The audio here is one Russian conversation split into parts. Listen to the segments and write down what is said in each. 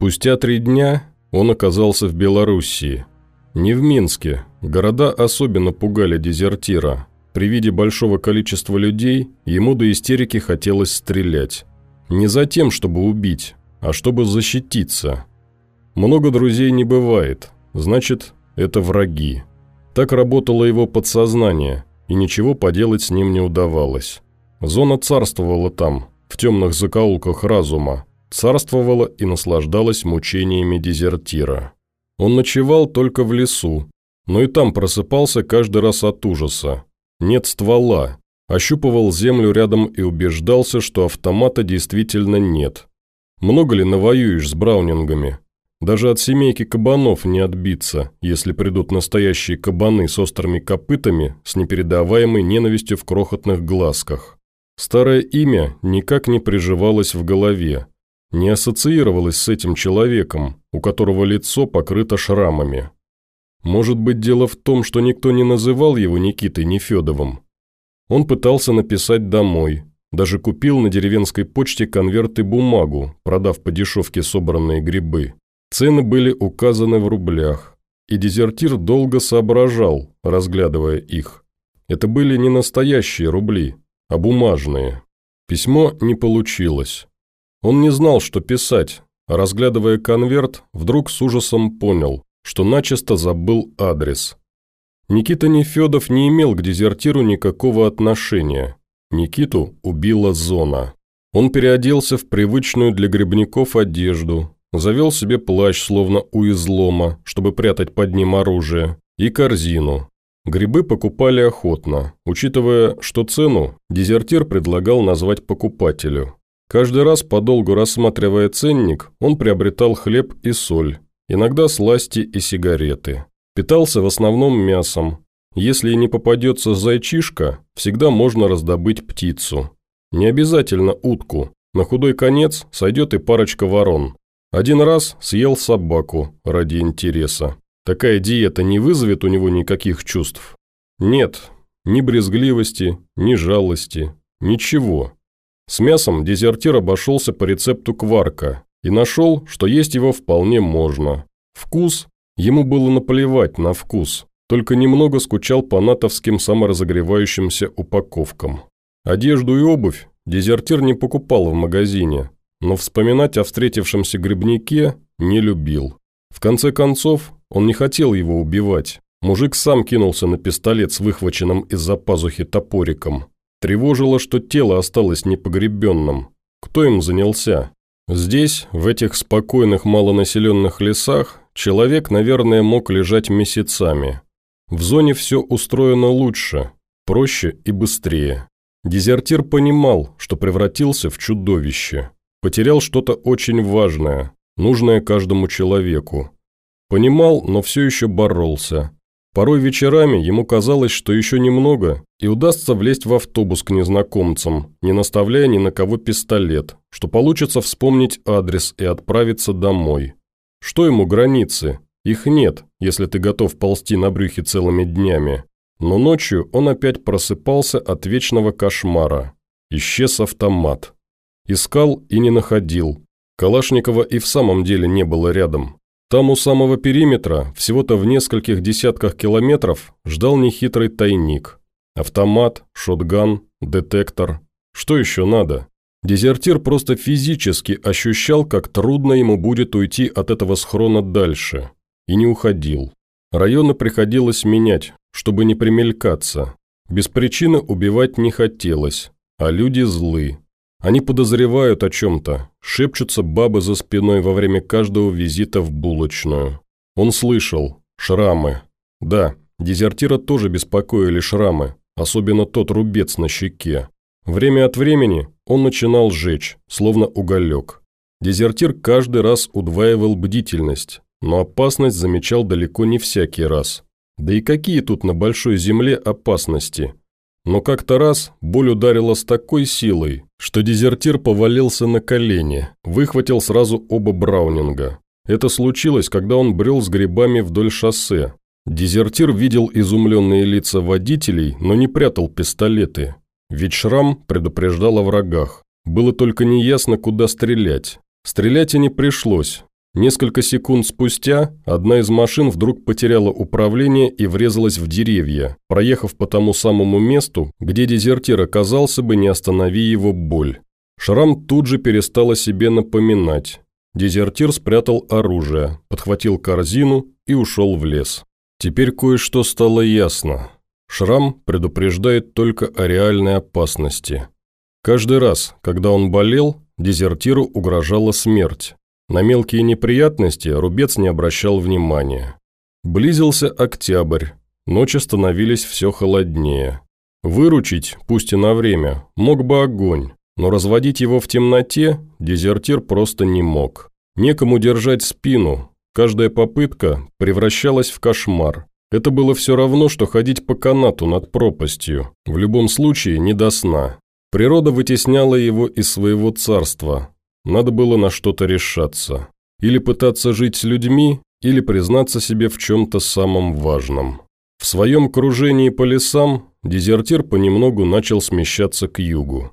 Спустя три дня он оказался в Белоруссии. Не в Минске. Города особенно пугали дезертира. При виде большого количества людей ему до истерики хотелось стрелять. Не за тем, чтобы убить, а чтобы защититься. Много друзей не бывает, значит, это враги. Так работало его подсознание, и ничего поделать с ним не удавалось. Зона царствовала там, в темных закоулках разума, царствовала и наслаждалась мучениями дезертира. Он ночевал только в лесу, но и там просыпался каждый раз от ужаса. Нет ствола, ощупывал землю рядом и убеждался, что автомата действительно нет. Много ли навоюешь с браунингами? Даже от семейки кабанов не отбиться, если придут настоящие кабаны с острыми копытами, с непередаваемой ненавистью в крохотных глазках. Старое имя никак не приживалось в голове, не ассоциировалось с этим человеком, у которого лицо покрыто шрамами. Может быть, дело в том, что никто не называл его Никитой Нефедовым, он пытался написать домой, даже купил на деревенской почте конверт и бумагу, продав по дешевке собранные грибы. Цены были указаны в рублях, и дезертир долго соображал, разглядывая их. Это были не настоящие рубли, а бумажные. Письмо не получилось. Он не знал, что писать, а разглядывая конверт, вдруг с ужасом понял, что начисто забыл адрес. Никита Нефедов не имел к дезертиру никакого отношения. Никиту убила зона. Он переоделся в привычную для грибников одежду, завел себе плащ, словно у излома, чтобы прятать под ним оружие, и корзину. Грибы покупали охотно, учитывая, что цену дезертир предлагал назвать покупателю. Каждый раз, подолгу рассматривая ценник, он приобретал хлеб и соль, иногда сласти и сигареты. Питался в основном мясом. Если не попадется зайчишка, всегда можно раздобыть птицу. Не обязательно утку. На худой конец сойдет и парочка ворон. Один раз съел собаку ради интереса. Такая диета не вызовет у него никаких чувств? Нет, ни брезгливости, ни жалости, ничего. С мясом дезертир обошелся по рецепту кварка и нашел, что есть его вполне можно. Вкус Ему было наплевать на вкус, только немного скучал по натовским саморазогревающимся упаковкам. Одежду и обувь дезертир не покупал в магазине, но вспоминать о встретившемся грибнике не любил. В конце концов, он не хотел его убивать. Мужик сам кинулся на пистолет с выхваченным из-за пазухи топориком. Тревожило, что тело осталось непогребенным. Кто им занялся? Здесь, в этих спокойных малонаселенных лесах, Человек, наверное, мог лежать месяцами. В зоне все устроено лучше, проще и быстрее. Дезертир понимал, что превратился в чудовище. Потерял что-то очень важное, нужное каждому человеку. Понимал, но все еще боролся. Порой вечерами ему казалось, что еще немного, и удастся влезть в автобус к незнакомцам, не наставляя ни на кого пистолет, что получится вспомнить адрес и отправиться домой. Что ему границы? Их нет, если ты готов ползти на брюхе целыми днями. Но ночью он опять просыпался от вечного кошмара. Исчез автомат. Искал и не находил. Калашникова и в самом деле не было рядом. Там у самого периметра, всего-то в нескольких десятках километров, ждал нехитрый тайник. Автомат, шотган, детектор. Что еще надо? Дезертир просто физически ощущал, как трудно ему будет уйти от этого схрона дальше. И не уходил. Районы приходилось менять, чтобы не примелькаться. Без причины убивать не хотелось, а люди злы. Они подозревают о чем-то, шепчутся бабы за спиной во время каждого визита в булочную. Он слышал. Шрамы. Да, дезертира тоже беспокоили шрамы, особенно тот рубец на щеке. Время от времени он начинал жечь, словно уголек. Дезертир каждый раз удваивал бдительность, но опасность замечал далеко не всякий раз. Да и какие тут на большой земле опасности? Но как-то раз боль ударила с такой силой, что дезертир повалился на колени, выхватил сразу оба браунинга. Это случилось, когда он брел с грибами вдоль шоссе. Дезертир видел изумленные лица водителей, но не прятал пистолеты, ведь шрам предупреждал о врагах. Было только неясно, куда стрелять. Стрелять и не пришлось. Несколько секунд спустя одна из машин вдруг потеряла управление и врезалась в деревья, проехав по тому самому месту, где дезертир оказался бы, не останови его боль. Шрам тут же перестал о себе напоминать. Дезертир спрятал оружие, подхватил корзину и ушел в лес. Теперь кое-что стало ясно. Шрам предупреждает только о реальной опасности. Каждый раз, когда он болел, дезертиру угрожала смерть. На мелкие неприятности Рубец не обращал внимания. Близился октябрь, ночи становились все холоднее. Выручить, пусть и на время, мог бы огонь, но разводить его в темноте дезертир просто не мог. Некому держать спину, каждая попытка превращалась в кошмар. Это было все равно, что ходить по канату над пропастью, в любом случае не до сна. Природа вытесняла его из своего царства, надо было на что-то решаться. Или пытаться жить с людьми, или признаться себе в чем-то самом важном. В своем кружении по лесам дезертир понемногу начал смещаться к югу.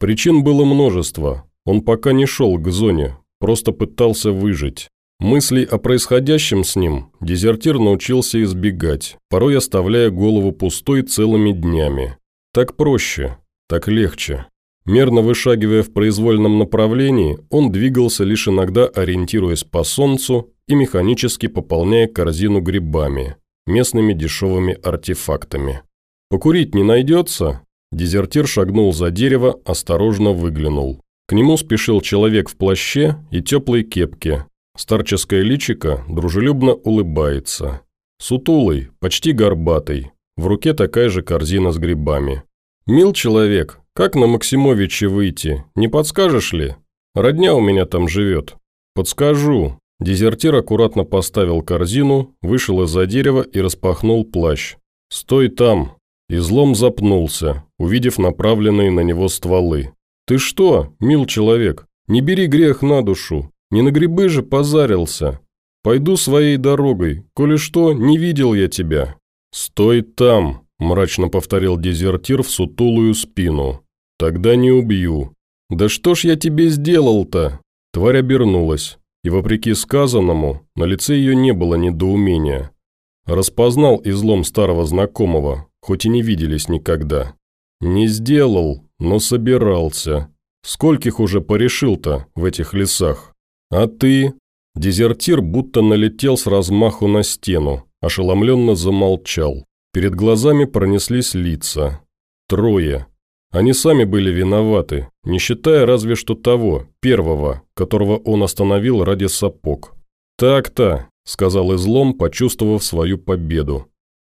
Причин было множество. Он пока не шел к зоне, просто пытался выжить. Мыслей о происходящем с ним дезертир научился избегать, порой оставляя голову пустой целыми днями. Так проще, так легче. Мерно вышагивая в произвольном направлении, он двигался лишь иногда ориентируясь по солнцу и механически пополняя корзину грибами, местными дешевыми артефактами. «Покурить не найдется?» Дезертир шагнул за дерево, осторожно выглянул. К нему спешил человек в плаще и теплой кепке. Старческое личико дружелюбно улыбается. Сутулый, почти горбатый. В руке такая же корзина с грибами. «Мил человек, как на Максимовича выйти, не подскажешь ли? Родня у меня там живет». «Подскажу». Дезертир аккуратно поставил корзину, вышел из-за дерева и распахнул плащ. «Стой там!» Излом запнулся, увидев направленные на него стволы. «Ты что, мил человек, не бери грех на душу, не на грибы же позарился. Пойду своей дорогой, коли что, не видел я тебя». «Стой там!» мрачно повторил дезертир в сутулую спину. «Тогда не убью». «Да что ж я тебе сделал-то?» Тварь обернулась, и, вопреки сказанному, на лице ее не было недоумения. Распознал излом старого знакомого, хоть и не виделись никогда. «Не сделал, но собирался. Скольких уже порешил-то в этих лесах? А ты?» Дезертир будто налетел с размаху на стену, ошеломленно замолчал. Перед глазами пронеслись лица. Трое. Они сами были виноваты, не считая разве что того, первого, которого он остановил ради сапог. «Так-то», – сказал излом, почувствовав свою победу.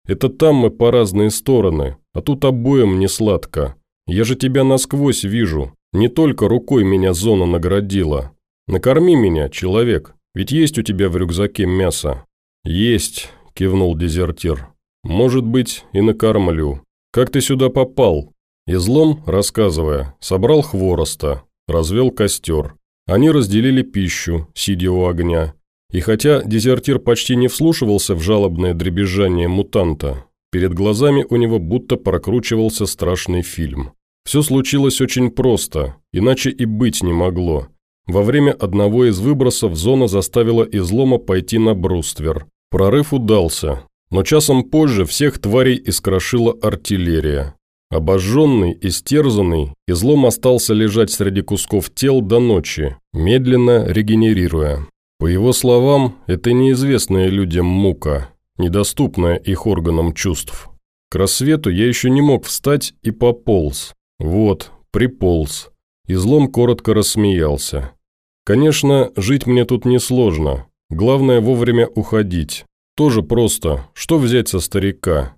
«Это там мы по разные стороны, а тут обоим не сладко. Я же тебя насквозь вижу, не только рукой меня зона наградила. Накорми меня, человек, ведь есть у тебя в рюкзаке мясо». «Есть», – кивнул дезертир. «Может быть, и накормлю. Как ты сюда попал?» Излом, рассказывая, собрал хвороста, развел костер. Они разделили пищу, сидя у огня. И хотя дезертир почти не вслушивался в жалобное дребезжание мутанта, перед глазами у него будто прокручивался страшный фильм. Все случилось очень просто, иначе и быть не могло. Во время одного из выбросов зона заставила излома пойти на бруствер. Прорыв удался, но часом позже всех тварей искрошила артиллерия. Обожженный, истерзанный, излом остался лежать среди кусков тел до ночи, медленно регенерируя. По его словам, это неизвестная людям мука, недоступная их органам чувств. К рассвету я еще не мог встать и пополз. Вот, приполз. Излом коротко рассмеялся. Конечно, жить мне тут несложно. Главное вовремя уходить. Тоже просто, что взять со старика?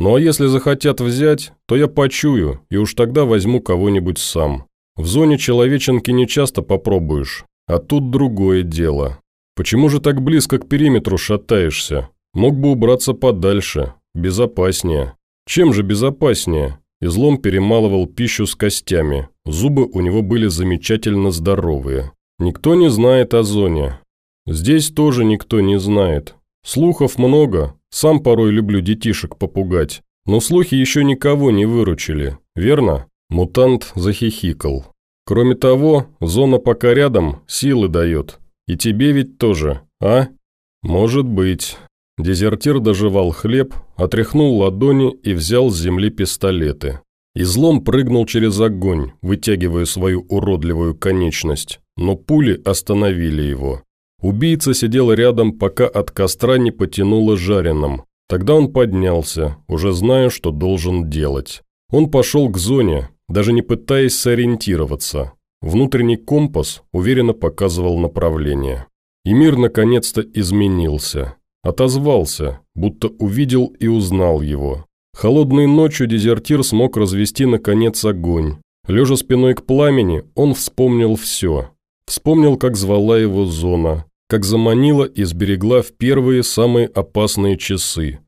Ну а если захотят взять, то я почую, и уж тогда возьму кого-нибудь сам. В зоне человеченки не часто попробуешь, а тут другое дело. Почему же так близко к периметру шатаешься? Мог бы убраться подальше, безопаснее. Чем же безопаснее? Излом перемалывал пищу с костями, зубы у него были замечательно здоровые. Никто не знает о зоне. Здесь тоже никто не знает, Слухов много, сам порой люблю детишек попугать, но слухи еще никого не выручили, верно?» Мутант захихикал. «Кроме того, зона пока рядом, силы дает. И тебе ведь тоже, а? Может быть. Дезертир доживал хлеб, отряхнул ладони и взял с земли пистолеты. Излом прыгнул через огонь, вытягивая свою уродливую конечность, но пули остановили его. Убийца сидел рядом, пока от костра не потянуло жареным. Тогда он поднялся, уже зная, что должен делать. Он пошел к зоне, даже не пытаясь сориентироваться. Внутренний компас уверенно показывал направление. И мир наконец-то изменился. Отозвался, будто увидел и узнал его. Холодной ночью дезертир смог развести наконец огонь. Лежа спиной к пламени, он вспомнил все. Вспомнил, как звала его зона, как заманила и сберегла в первые самые опасные часы.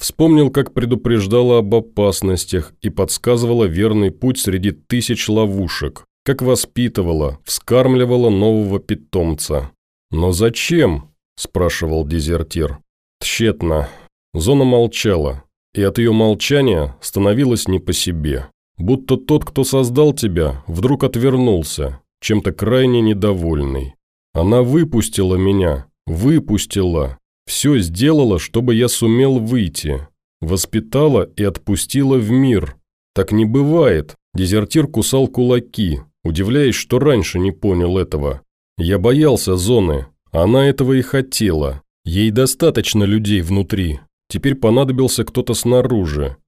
Вспомнил, как предупреждала об опасностях и подсказывала верный путь среди тысяч ловушек, как воспитывала, вскармливала нового питомца. «Но зачем?» – спрашивал дезертир. Тщетно. Зона молчала, и от ее молчания становилось не по себе. Будто тот, кто создал тебя, вдруг отвернулся, чем-то крайне недовольный. Она выпустила меня, выпустила. Все сделала, чтобы я сумел выйти. Воспитала и отпустила в мир. Так не бывает. Дезертир кусал кулаки, удивляясь, что раньше не понял этого. Я боялся зоны. Она этого и хотела. Ей достаточно людей внутри. Теперь понадобился кто-то снаружи.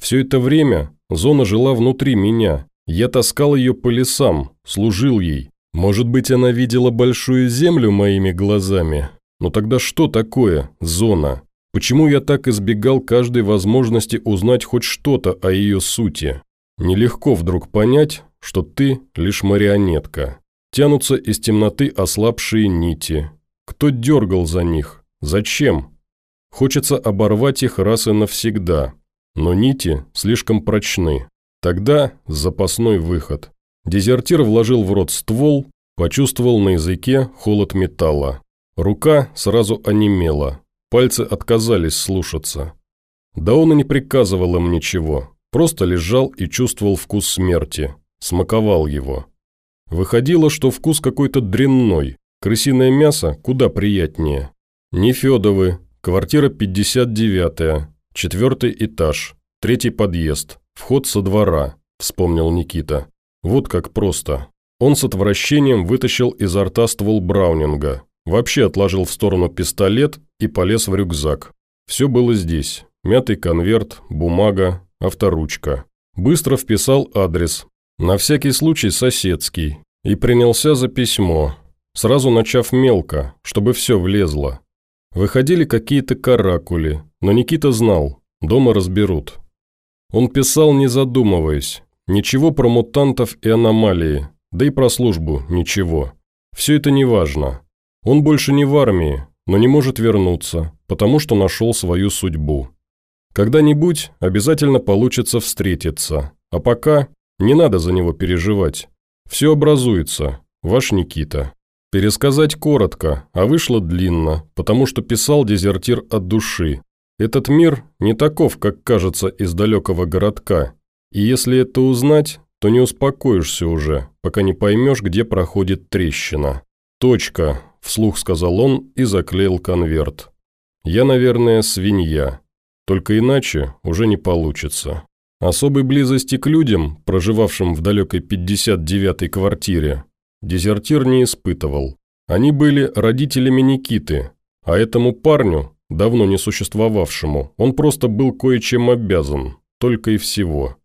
Все это время зона жила внутри меня. Я таскал ее по лесам, служил ей. Может быть, она видела большую землю моими глазами? Но тогда что такое зона? Почему я так избегал каждой возможности узнать хоть что-то о ее сути? Нелегко вдруг понять, что ты лишь марионетка. Тянутся из темноты ослабшие нити. Кто дергал за них? Зачем? Хочется оборвать их раз и навсегда. Но нити слишком прочны. Тогда запасной выход. Дезертир вложил в рот ствол, почувствовал на языке холод металла. Рука сразу онемела, пальцы отказались слушаться. Да он и не приказывал им ничего, просто лежал и чувствовал вкус смерти, смаковал его. Выходило, что вкус какой-то дрянной, крысиное мясо куда приятнее. Не Федовы, квартира 59-я, четвертый этаж, третий подъезд, вход со двора, вспомнил Никита. Вот как просто. Он с отвращением вытащил изо рта ствол Браунинга, вообще отложил в сторону пистолет и полез в рюкзак. Все было здесь. Мятый конверт, бумага, авторучка. Быстро вписал адрес. На всякий случай соседский. И принялся за письмо, сразу начав мелко, чтобы все влезло. Выходили какие-то каракули, но Никита знал, дома разберут. Он писал, не задумываясь, Ничего про мутантов и аномалии, да и про службу ничего. Все это не важно. Он больше не в армии, но не может вернуться, потому что нашел свою судьбу. Когда-нибудь обязательно получится встретиться, а пока не надо за него переживать. Все образуется, ваш Никита. Пересказать коротко, а вышло длинно, потому что писал дезертир от души. Этот мир не таков, как кажется из далекого городка, и если это узнать, то не успокоишься уже, пока не поймешь, где проходит трещина. «Точка», – вслух сказал он и заклеил конверт. «Я, наверное, свинья. Только иначе уже не получится». Особой близости к людям, проживавшим в далекой 59-й квартире, дезертир не испытывал. Они были родителями Никиты, а этому парню, давно не существовавшему, он просто был кое-чем обязан, только и всего.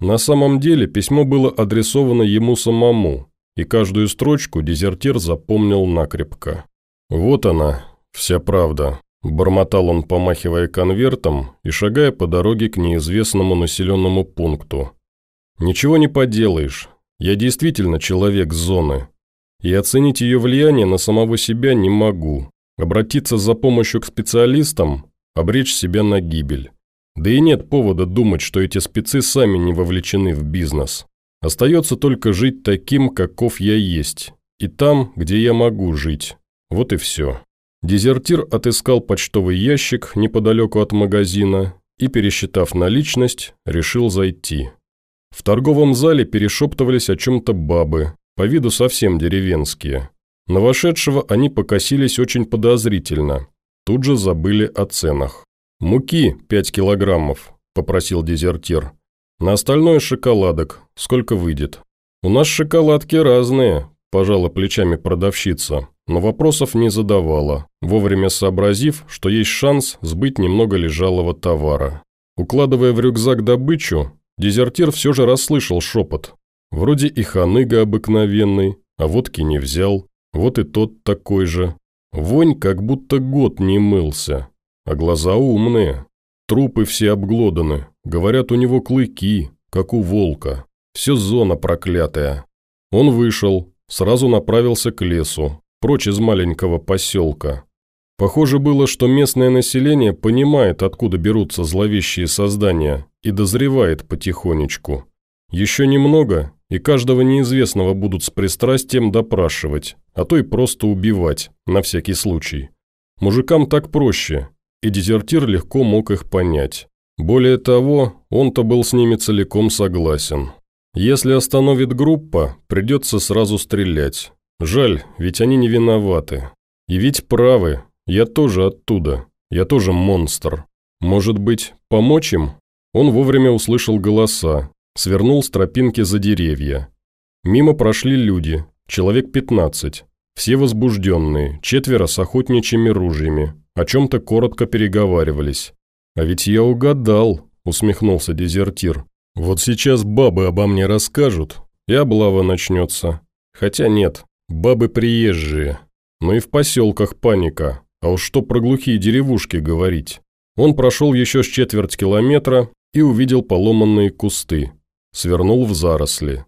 На самом деле письмо было адресовано ему самому, и каждую строчку дезертир запомнил накрепко. «Вот она, вся правда», – бормотал он, помахивая конвертом и шагая по дороге к неизвестному населенному пункту. «Ничего не поделаешь, я действительно человек зоны, и оценить ее влияние на самого себя не могу. Обратиться за помощью к специалистам – обречь себя на гибель. Да и нет повода думать, что эти спецы сами не вовлечены в бизнес. Остается только жить таким, каков я есть, и там, где я могу жить. Вот и все. Дезертир отыскал почтовый ящик неподалеку от магазина и, пересчитав наличность, решил зайти. В торговом зале перешептывались о чем-то бабы, по виду совсем деревенские. На вошедшего они покосились очень подозрительно. Тут же забыли о ценах. «Муки пять килограммов», – попросил дезертир. «На остальное шоколадок. Сколько выйдет?» «У нас шоколадки разные», – пожала плечами продавщица, но вопросов не задавала, вовремя сообразив, что есть шанс сбыть немного лежалого товара. Укладывая в рюкзак добычу, дезертир все же расслышал шепот. Вроде и ханыга обыкновенный, а водки не взял. Вот и тот такой же. Вонь как будто год не мылся. А глаза умные. Трупы все обглоданы. Говорят, у него клыки, как у волка. Все зона проклятая. Он вышел, сразу направился к лесу, прочь из маленького поселка. Похоже было, что местное население понимает, откуда берутся зловещие создания, и дозревает потихонечку. Еще немного, и каждого неизвестного будут с пристрастием допрашивать, а то и просто убивать, на всякий случай. Мужикам так проще, и дезертир легко мог их понять. Более того, он-то был с ними целиком согласен. Если остановит группа, придется сразу стрелять. Жаль, ведь они не виноваты. И ведь правы, я тоже оттуда, я тоже монстр. Может быть, помочь им? Он вовремя услышал голоса, свернул с тропинки за деревья. Мимо прошли люди, человек 15, все возбужденные, четверо с охотничьими ружьями, о чем-то коротко переговаривались. «А ведь я угадал», – усмехнулся дезертир. «Вот сейчас бабы обо мне расскажут, и облава начнется. Хотя нет, бабы приезжие. Но и в поселках паника, а уж что про глухие деревушки говорить». Он прошел еще с четверть километра и увидел поломанные кусты свернул в заросли.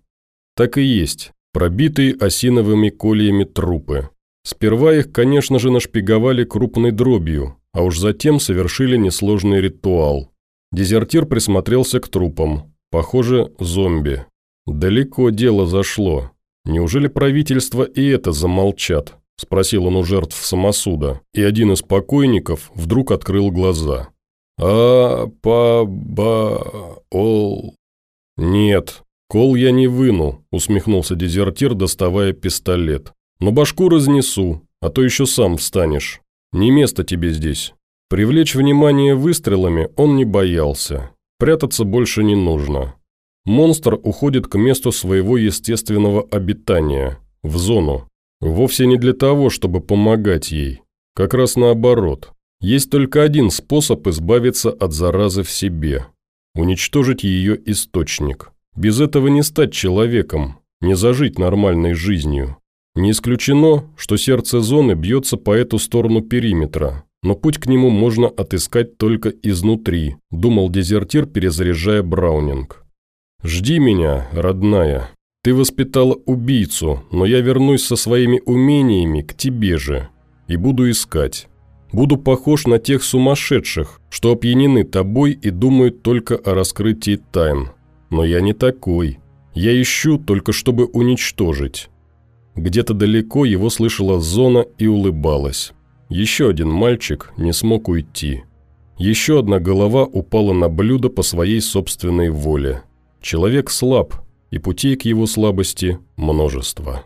Так и есть, пробитые осиновыми кольями трупы. Сперва их, конечно же, нашпиговали крупной дробью, а уж затем совершили несложный ритуал. Дезертир присмотрелся к трупам. Похоже, зомби. Далеко дело зашло. Неужели правительство и это замолчат? Спросил он у жертв самосуда, и один из покойников вдруг открыл глаза. а па ба ол «Нет, кол я не выну», – усмехнулся дезертир, доставая пистолет. «Но башку разнесу, а то еще сам встанешь. Не место тебе здесь». Привлечь внимание выстрелами он не боялся. Прятаться больше не нужно. Монстр уходит к месту своего естественного обитания, в зону. Вовсе не для того, чтобы помогать ей. Как раз наоборот. Есть только один способ избавиться от заразы в себе уничтожить ее источник. Без этого не стать человеком, не зажить нормальной жизнью. Не исключено, что сердце зоны бьется по эту сторону периметра, но путь к нему можно отыскать только изнутри, думал дезертир, перезаряжая Браунинг. «Жди меня, родная. Ты воспитала убийцу, но я вернусь со своими умениями к тебе же и буду искать. Буду похож на тех сумасшедших, что опьянены тобой и думают только о раскрытии тайн. Но я не такой. Я ищу только чтобы уничтожить». Где-то далеко его слышала Зона и улыбалась. Еще один мальчик не смог уйти. Еще одна голова упала на блюдо по своей собственной воле. Человек слаб, и путей к его слабости множество.